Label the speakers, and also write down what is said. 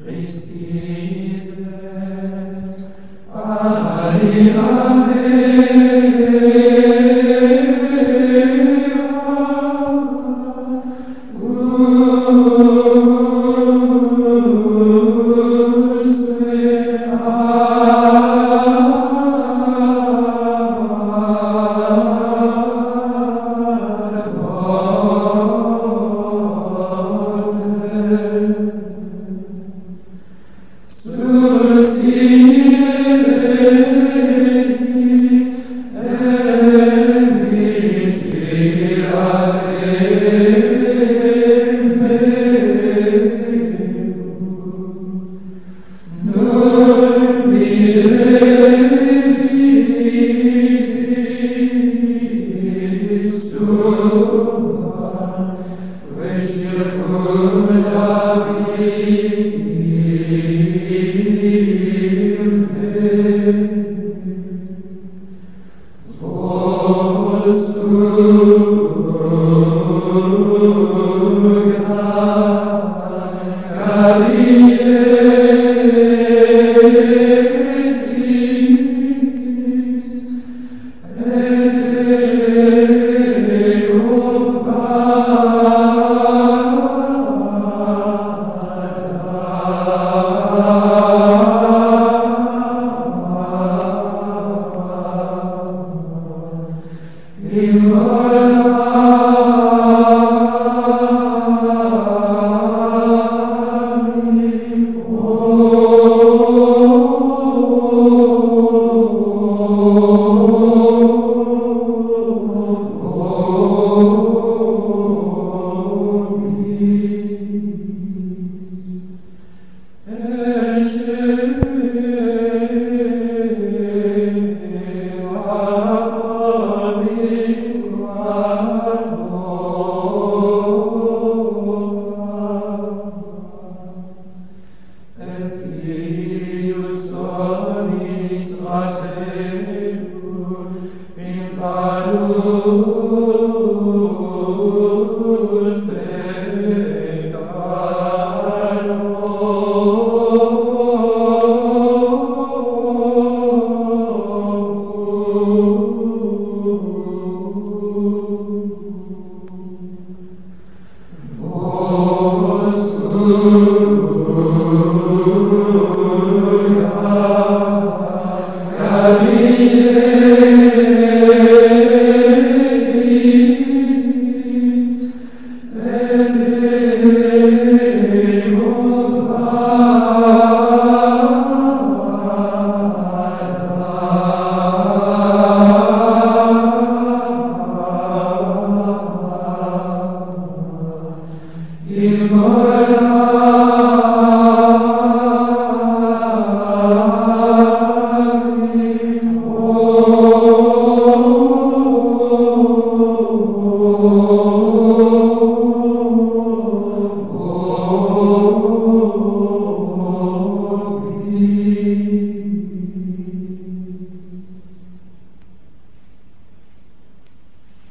Speaker 1: Christi Ave, Ave, Ele Maria. Amen. Give more.